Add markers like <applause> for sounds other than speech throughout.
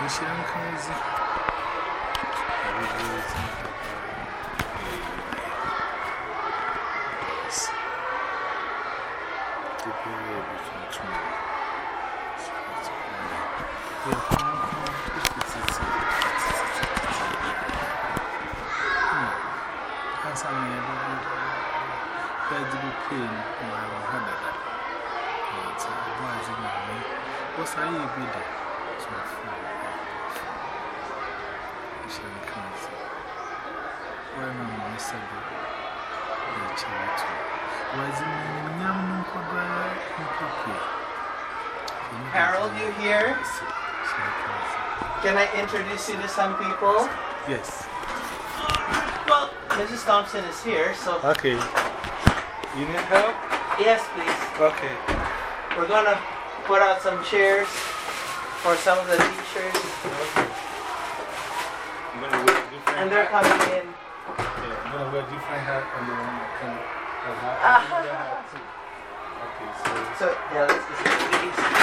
Mexerão com eles. What's that you be there? Am I missing the charity? Was in the young Harold, you here? Can I introduce you to some people? Yes. Well, Mrs. Thompson is here, so. Okay. You need help? Yes, please. Okay. We're to put out some chairs for some of the teachers. I'm going to wear different And they're coming in. Different hat and then I can have another hat too. Okay, so. So, yeah, let's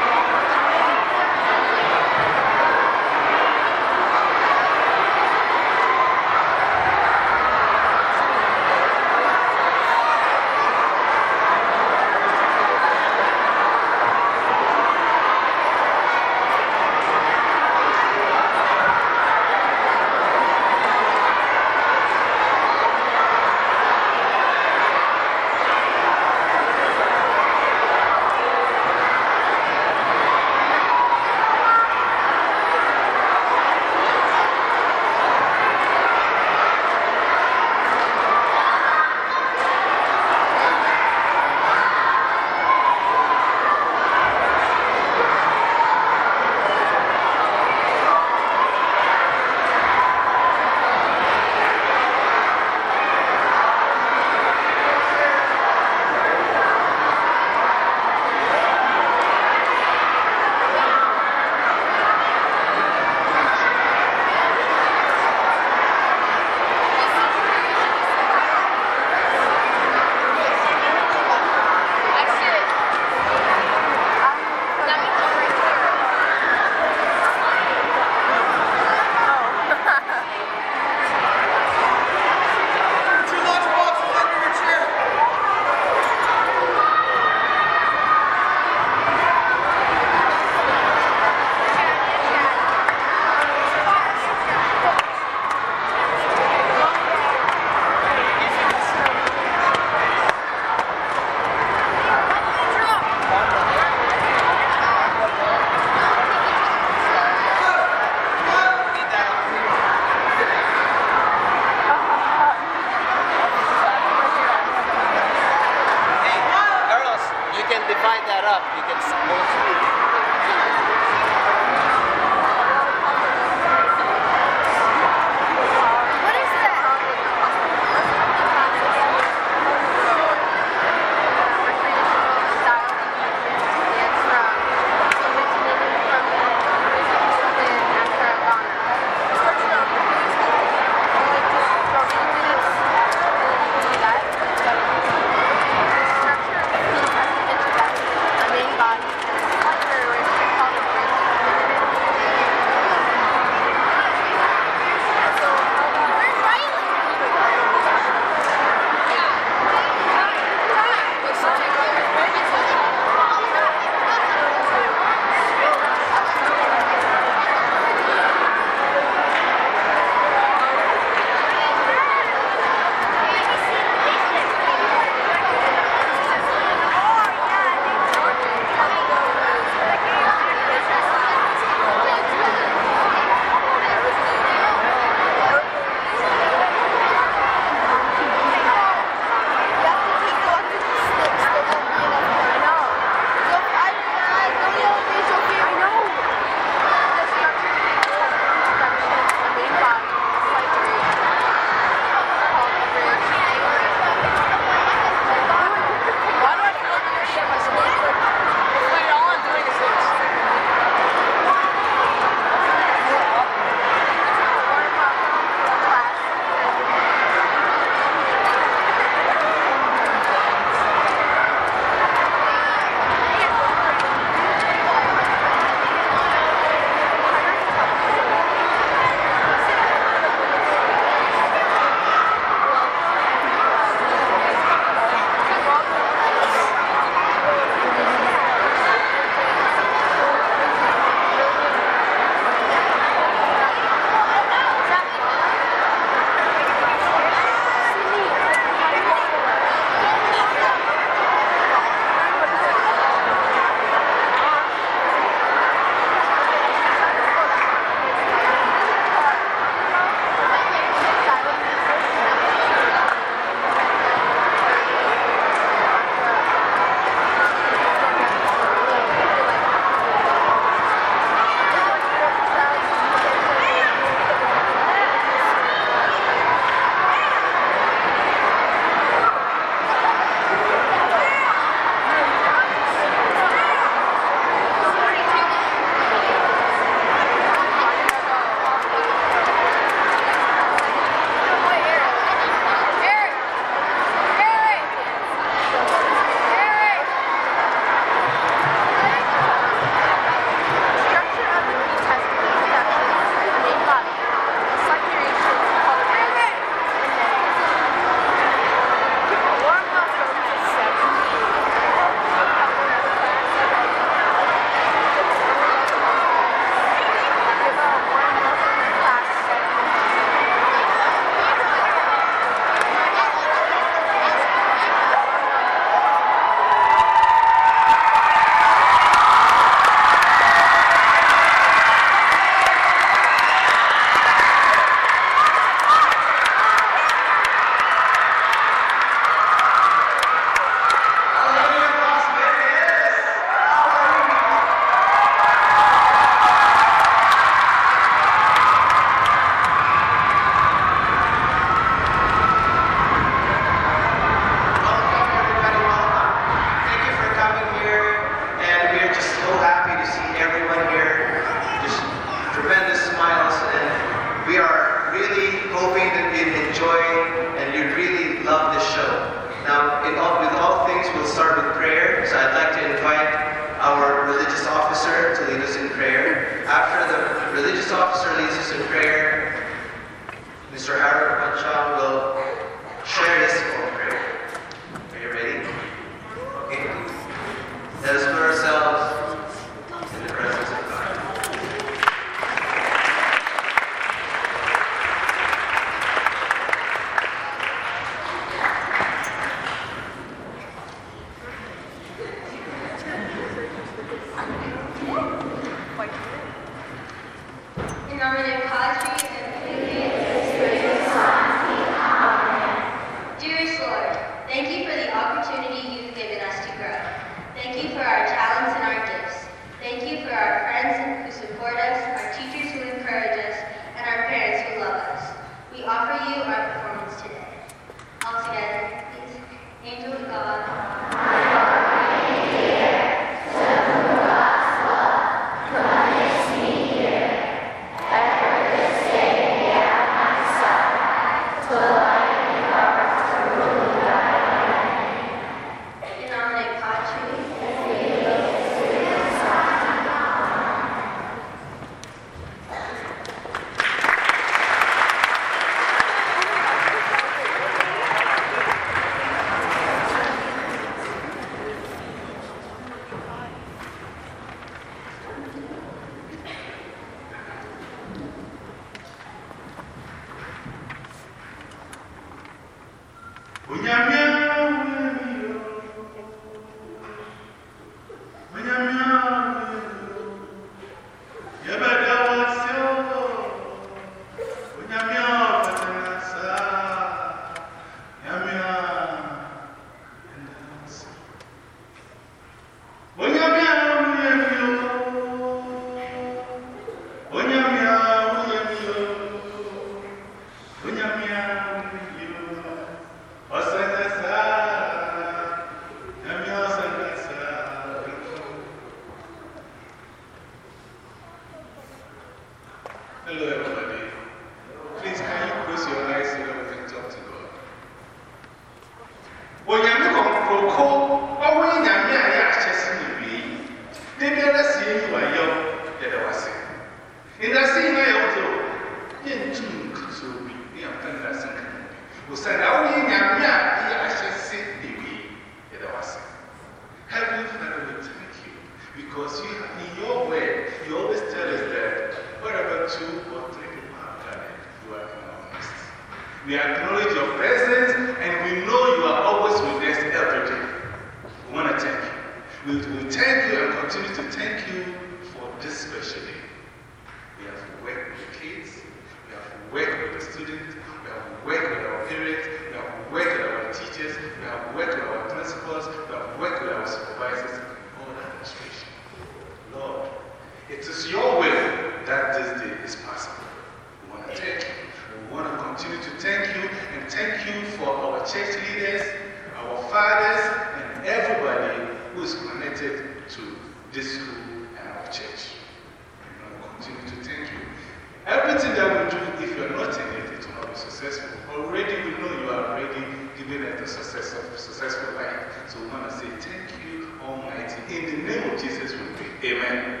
Everything that we do, if you're not in it, it will not be successful. Already we know you are already giving us the success of successful life. So we want to say, Thank you, Almighty. In the name of Jesus, we pray. Amen.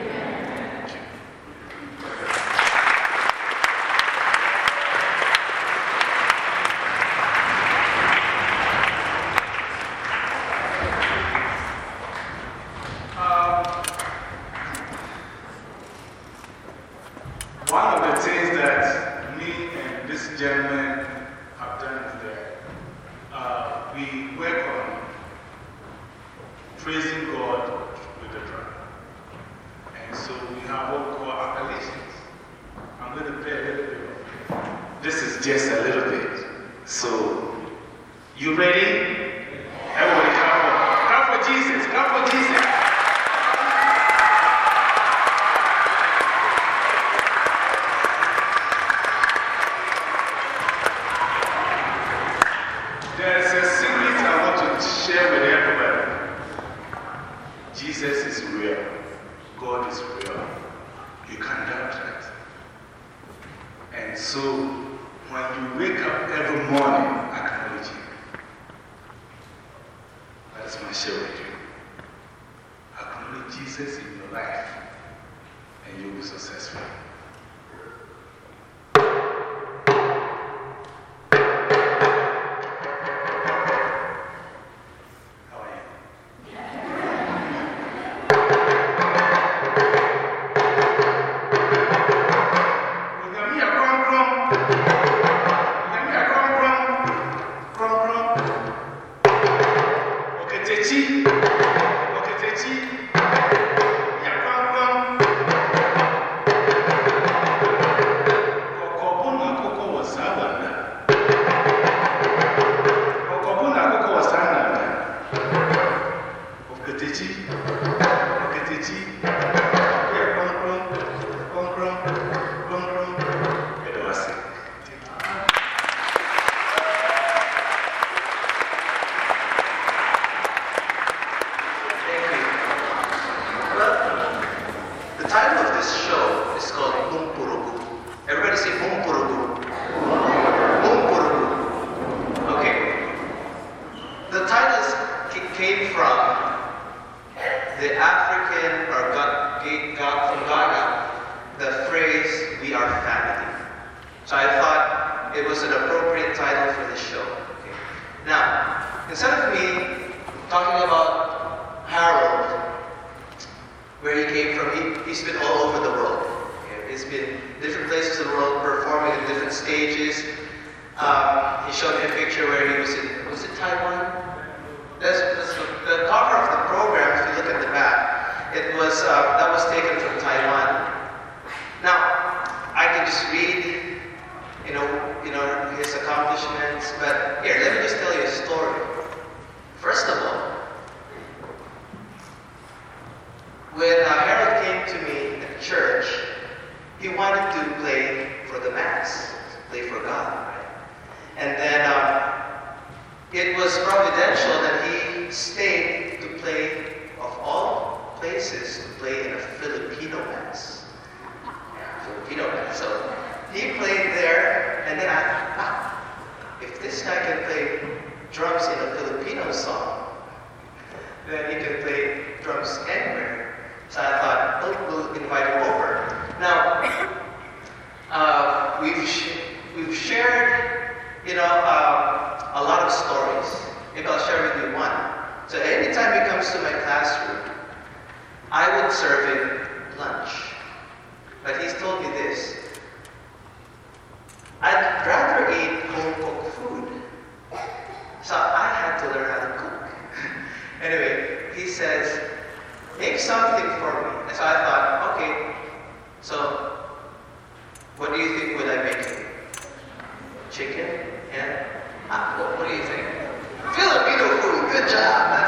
Amen. Job,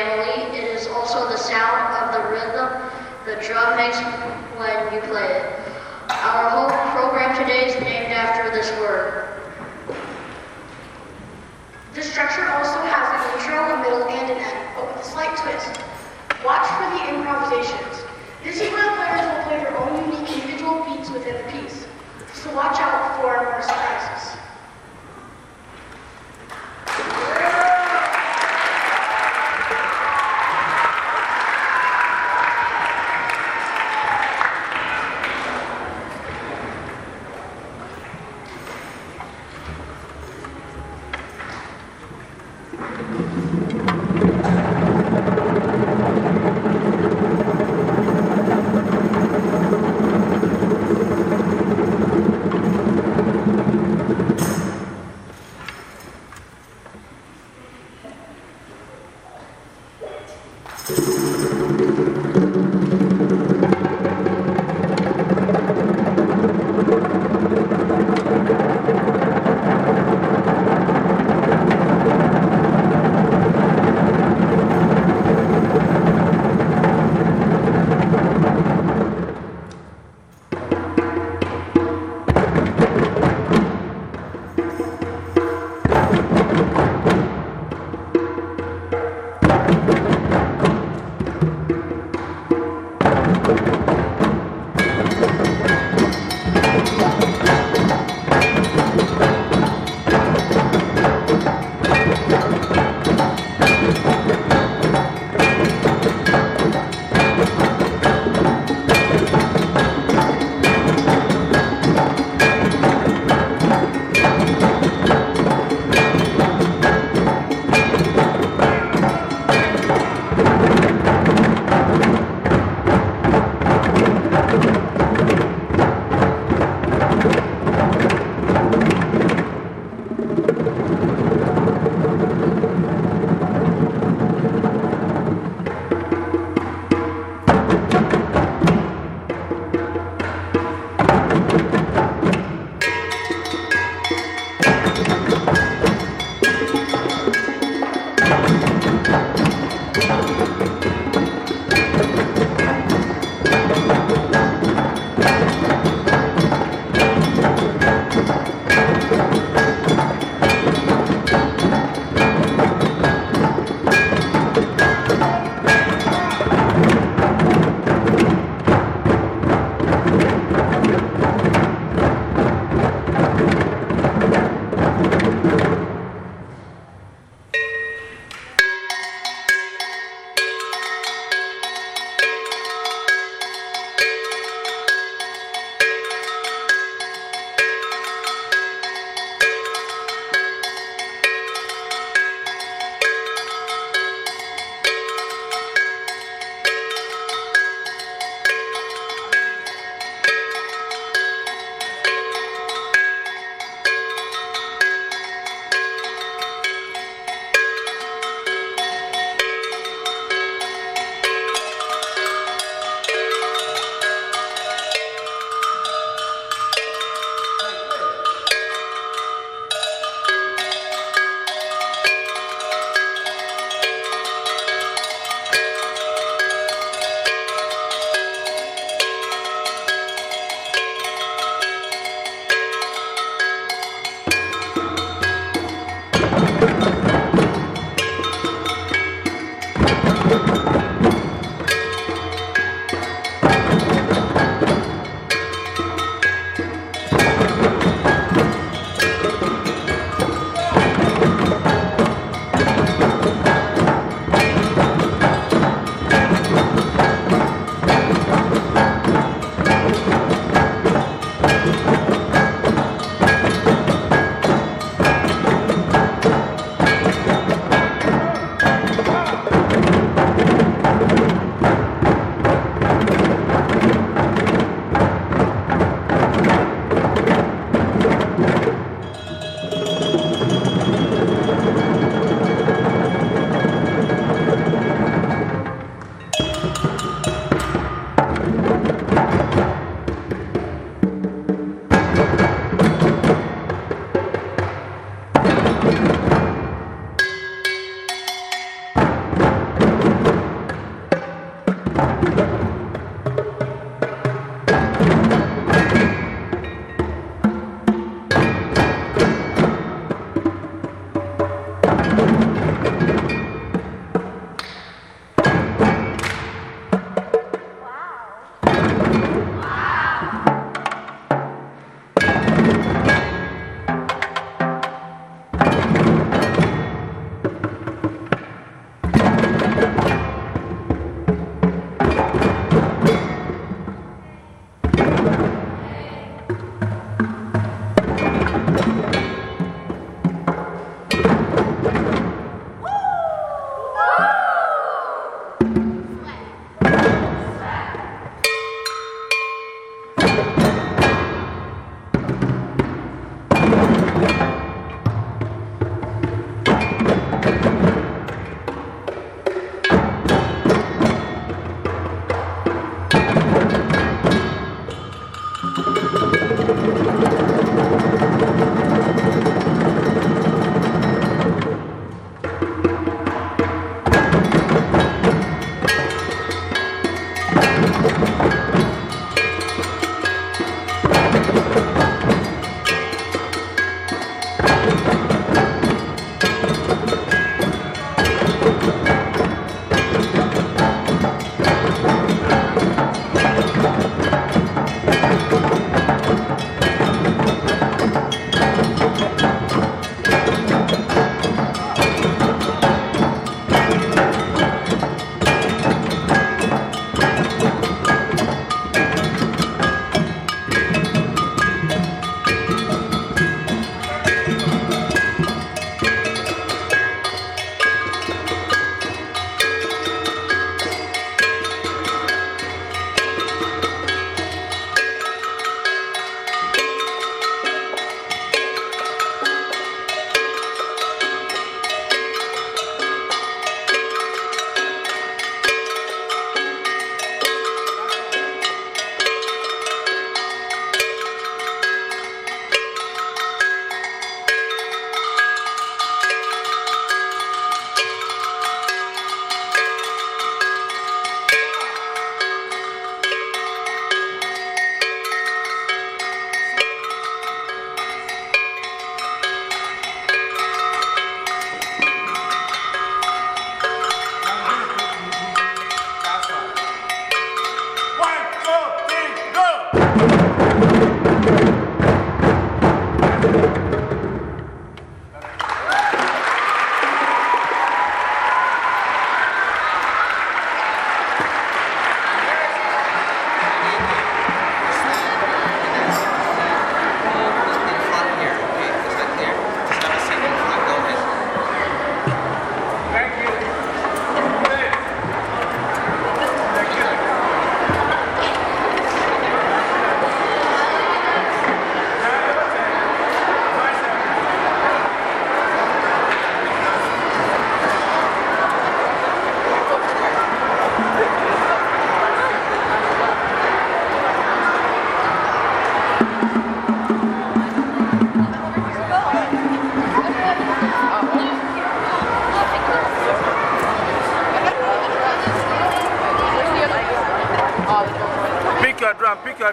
family. It is also the sound of the rhythm the drum makes when you play it. Our whole program today is named after this word. The structure also has an intro, a middle, and an end, but with a slight twist. Watch for the improvisations. This is where the players will play their own unique individual beats within the piece. So watch out for more surprises.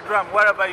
drum, wherever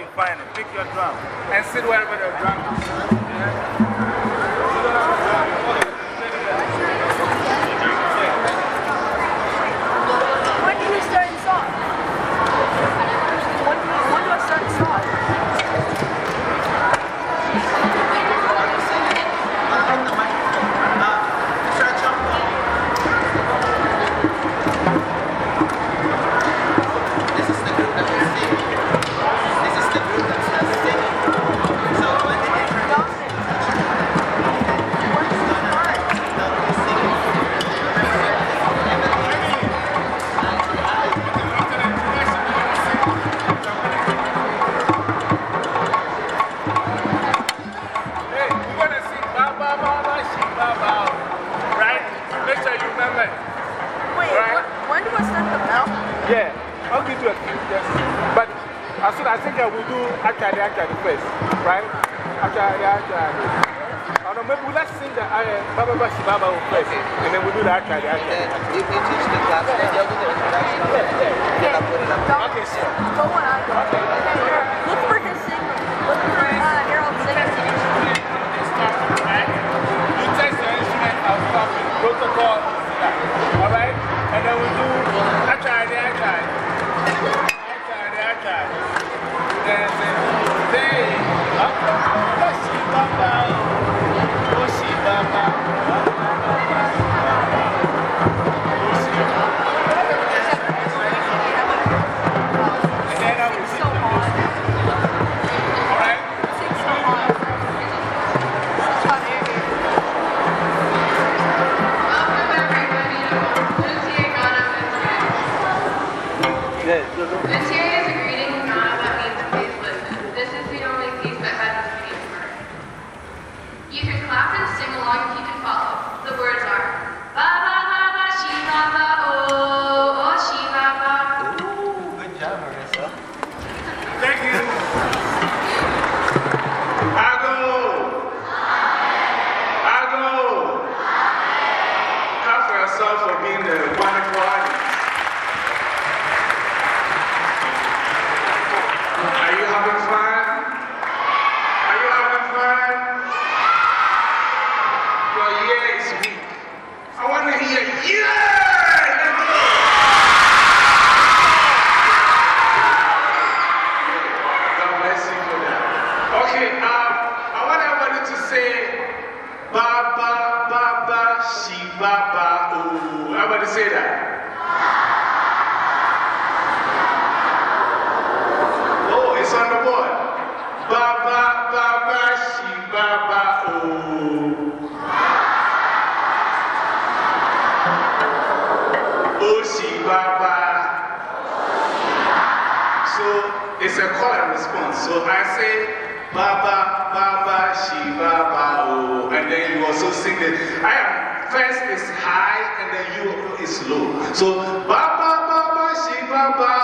it's a call and response. So I say, Baba, Baba, Shi, Baba, oh. And then you also sing it. I am, first is high and then you is low. So, Baba, Baba, Shi, Baba,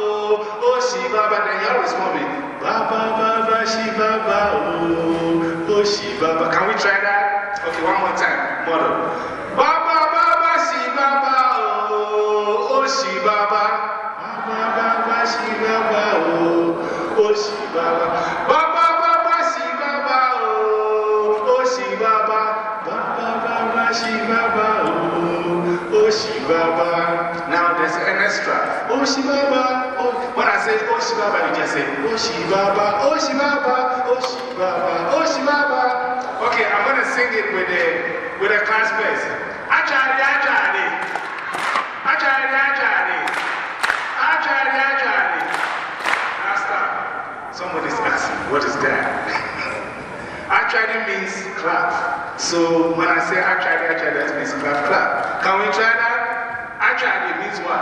oh. Oh, Shi, Baba. Then you respond me, Baba, Baba, Shi, Baba, oh. Oh, Shi, Baba. Can we try that? Okay, one more time. Model. Baba, Baba, Shi, Baba, oh. Oh, Shi, Baba. Baba, Baba, Shi, Baba, ó sì bàbá bàbá bàbá sì bàbá o ó sì bàbá bàbá bàbá. Now there's an extra. Ó sì bàbá. When I say ó sì bàbá, you just say ó sì bàbá, ó sì bàbá, ó sì bàbá, ó sì bàbá. Okay, I'm going to sing it with a with a class first. Achari, achari. Achari, achari. Somebody's asking, what is that? <laughs> actually means clap. So when I say actually, actually, that means clap, clap. Can we try that? Actually means what?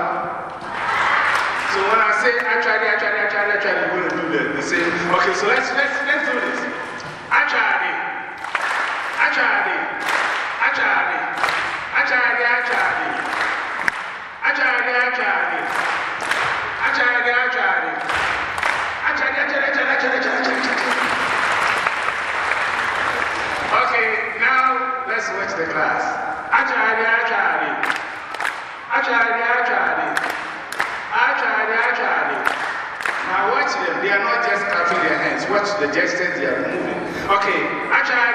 So when I say actually, actually, actually, actually, we're going to do that. We say, okay, so let's, let's, let's do this. Actually, actually, actually, actually, actually, actually, actually, actually, actually, Okay, now let's watch the class. Achari, actually, Achari, Achari. Achari, Achari. Now watch them. They are not just clapping their hands. Watch the gestures they are moving. Okay, actually.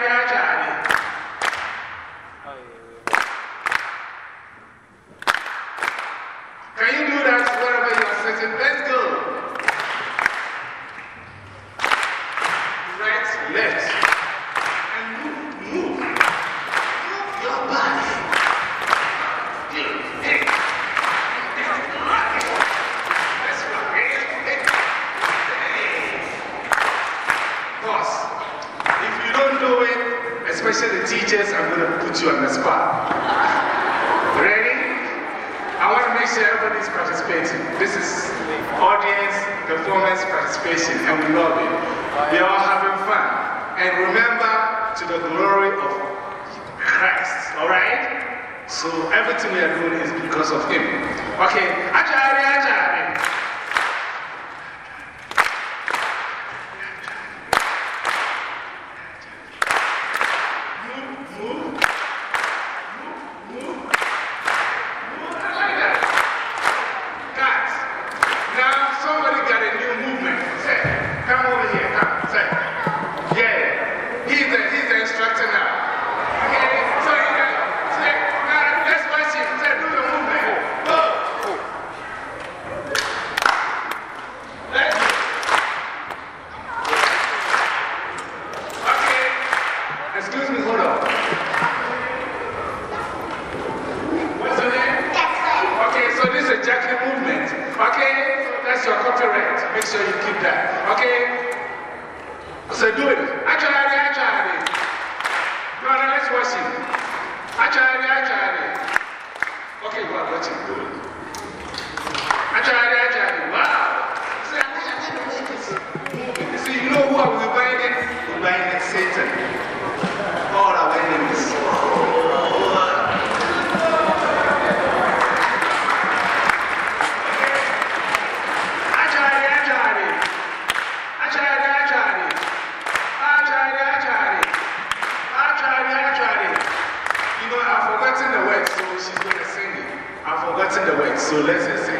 she's going to sing it. I've forgotten the words, so let's just sing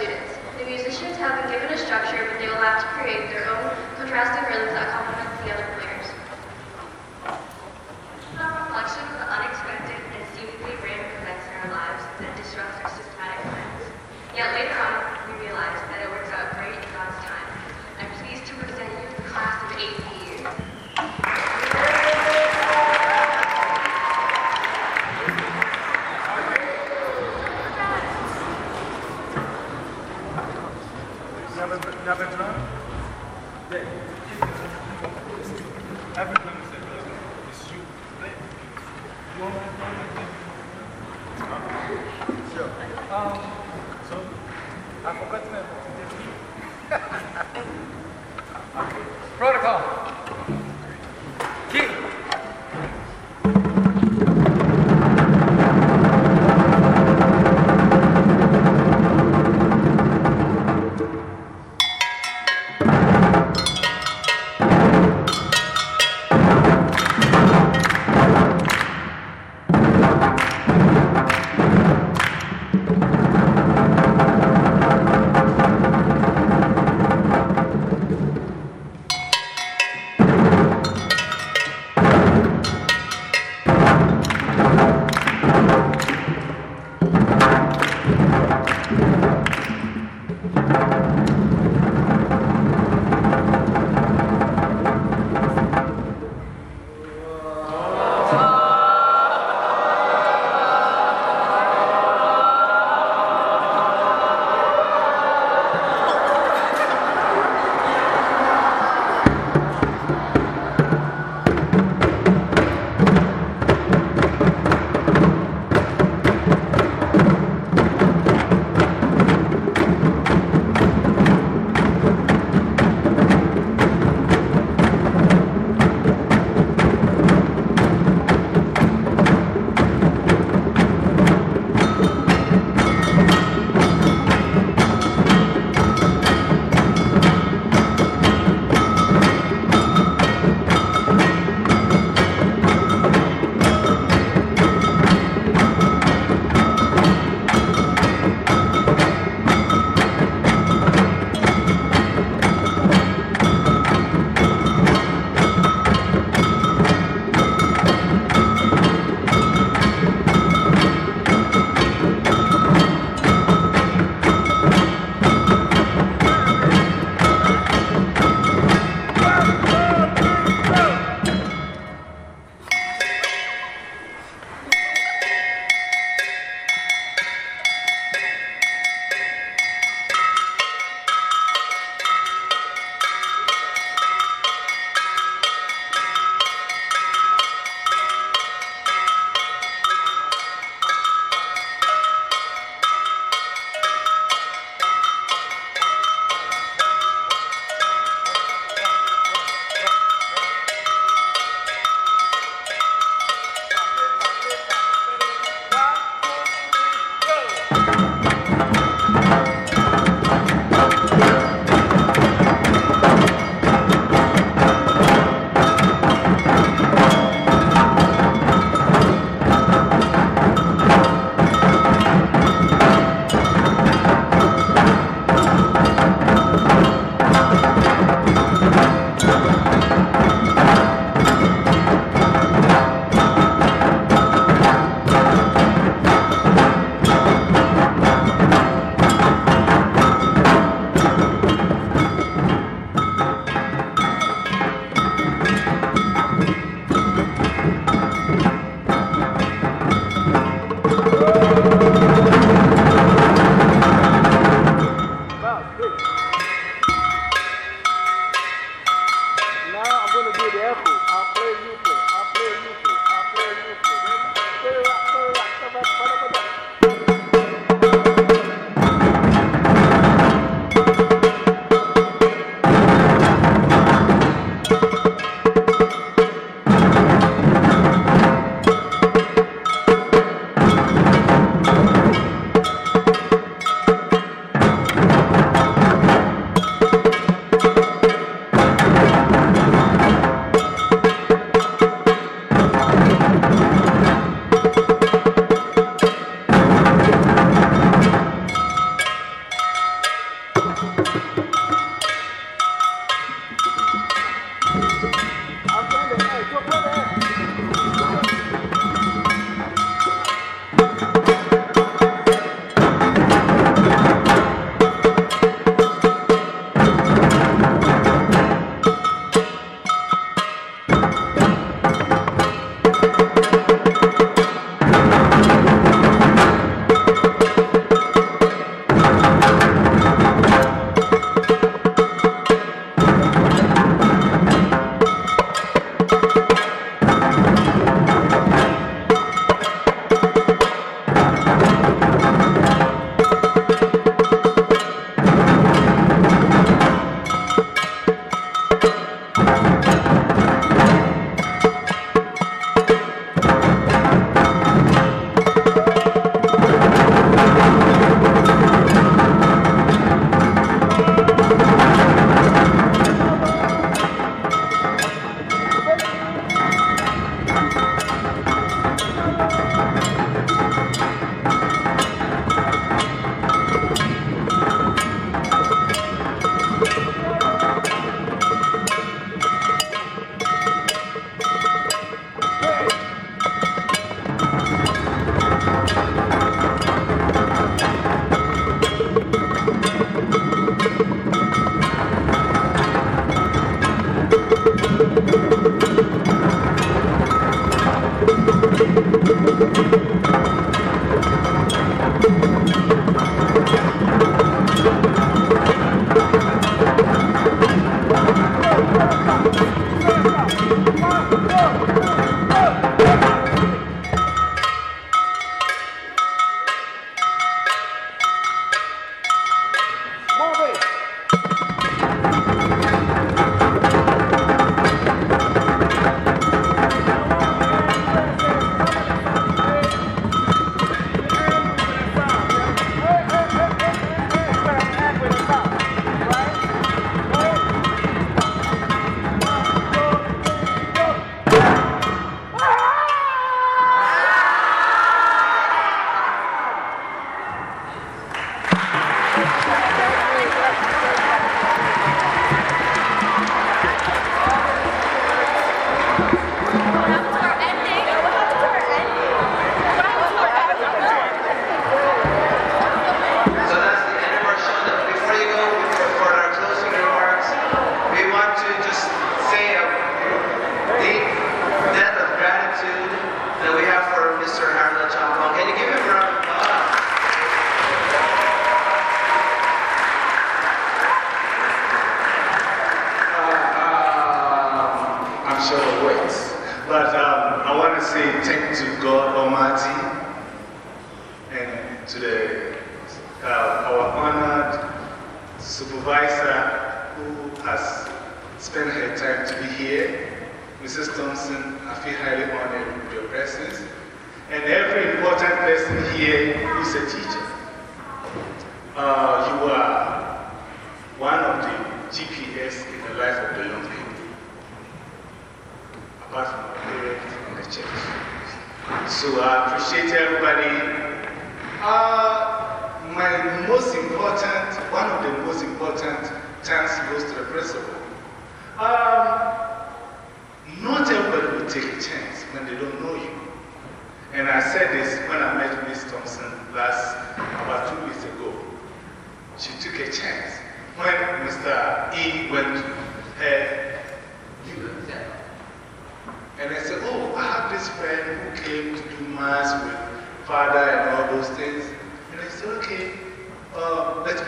musicians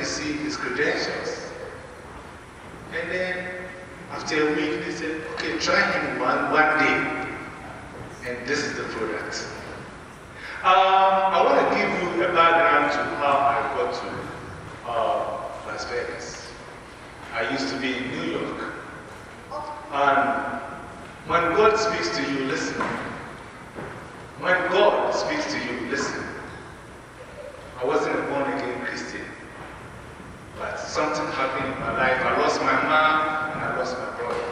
see his credentials. And then after a week, they said, Okay, try him one, one day. And this is the product. Um, I want to give you a background to how I got to uh, Las Vegas. I used to be in New York. And when God speaks to you, listen. When God speaks to you, listen. I wasn't a born again Christian, but something happened in my life. I lost my mom and I lost my brother.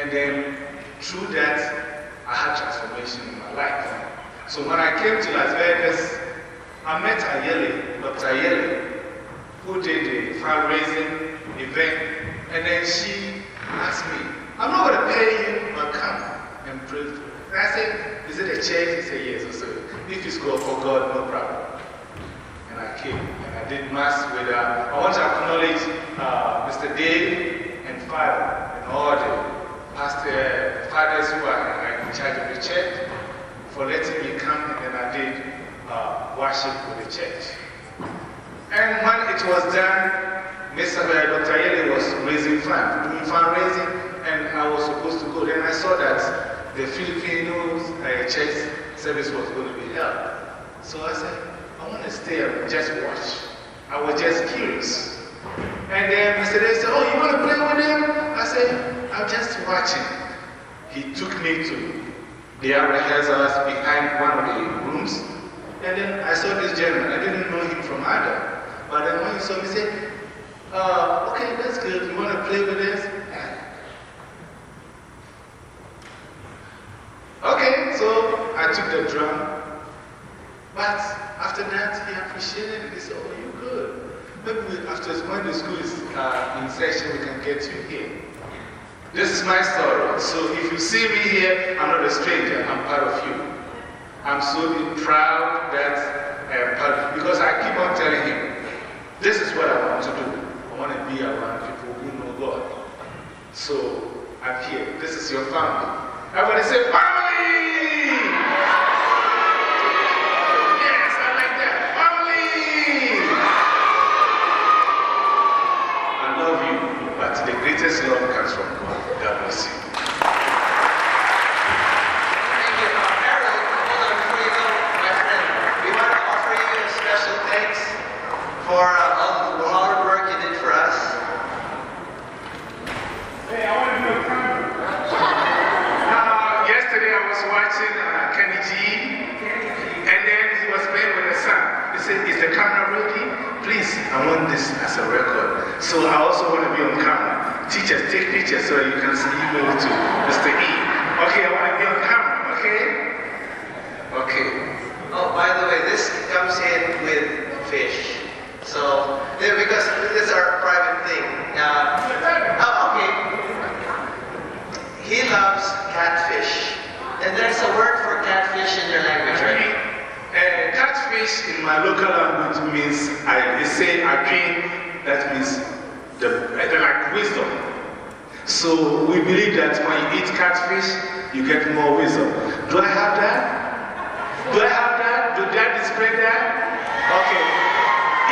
And then through that, I had transformation in my life. So when I came to Las Vegas, I met Ayele, Dr. Ayele, who did the fundraising event. And then she asked me, I'm not going to pay you, but come and pray for me. And I said, Is it a church? He said, Yes. I said, If it's God for God, no problem. And I came and I did Mass with her. I want to acknowledge uh, Mr. Dave and Father and all the pastor, fathers who are in charge of the church for letting me come and then I did uh, worship for the church. And when it was done, Mr. Dr. Ayele was raising funds, doing fundraising, and I was supposed to go. Then I saw that the Filipinos uh, church service was going to be held. So I said, I want to stay and just watch. I was just curious. And then Mr. Day said, Oh, you want to play with them? I said, I'm just watching. He took me to their rehearsals behind one of the rooms. And then I saw this gentleman. I didn't know him from Adam. But then when he saw me, he said, uh, Okay, that's good. You want to play with us? Okay, so I took the drum. But after that, he appreciated it. He said, Oh, you're good. Maybe after when the school is uh, in session, we can get you here. This is my story. So if you see me here, I'm not a stranger. I'm part of you. I'm so proud that I am part because I keep on telling him, this is what I want to do. I want to be around people who know God. So I'm here. This is your family. Everybody say, family! Yes, I like that. Family! I love you, but the greatest love comes from God. God bless you. Thank you. Uh, Harold, hold on before you go, my friend. We want to offer you a special thanks for uh, all the hard work you did for us. Hey, I want to do a camera. Uh, yesterday I was watching uh, Kenny G, and then he was playing with the son. He said, Is the camera ready? Please, I want this as a record. So I also want to be on camera. Pictures so you can see email to Mr. E. Okay, I want to be on camera, okay? Okay. Oh, by the way, this comes in with fish. So, yeah, because this is our private thing. Uh, oh, okay. He loves catfish. And there's a word for catfish in your language, right? Uh, catfish in my local language means, I, they say again, that means the, uh, like wisdom. So we believe that when you eat catfish, you get more wisdom. Do I have that? Do I have that? Do that display that? Okay.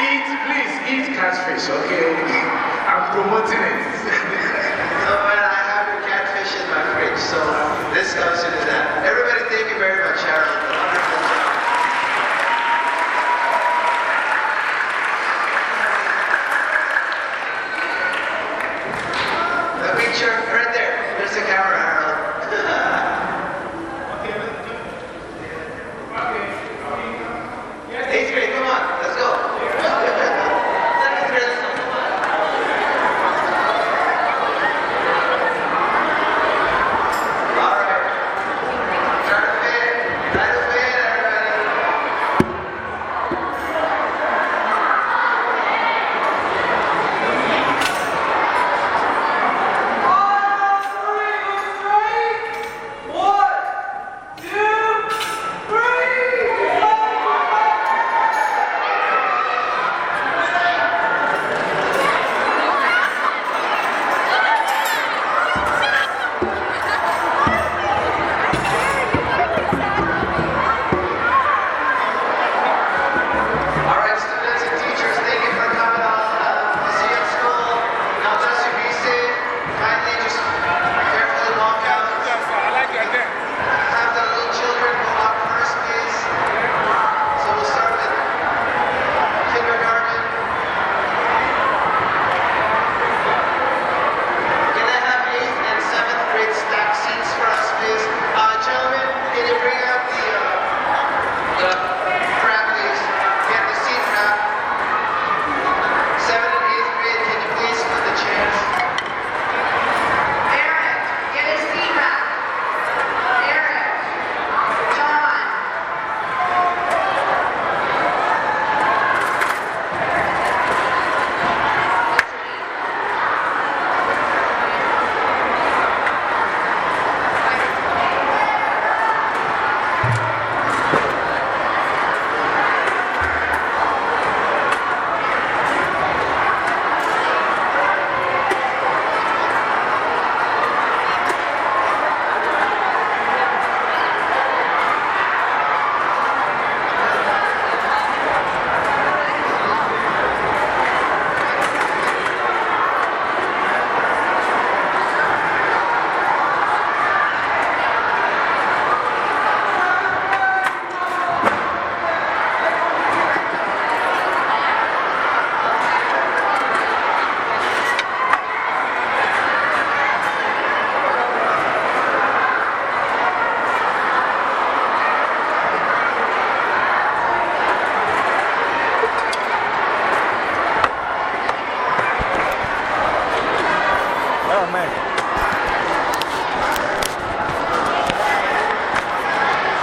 Eat, please, eat catfish, okay? I'm promoting it. So, but I have catfish in my fridge, so this comes into that.